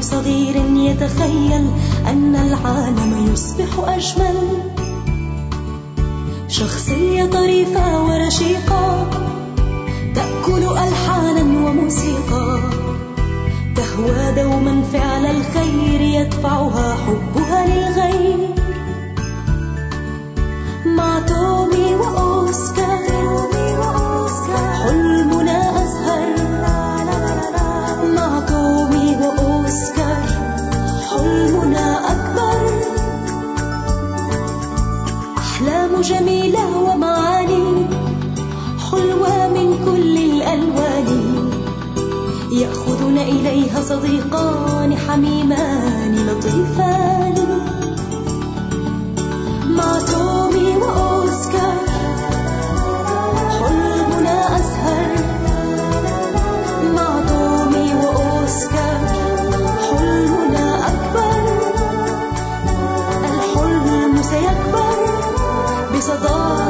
صغير يتخيل أن العالم يصبح أجمل. شخصية طريفة ورشيقة تأكل ألحانا وموسيقى. تهوى دوما فعل الخير يدفعها. أحلام جميلة ومعاني حلوة من كل الألوان. يأخذنا إليها صديقان حميمان pensador.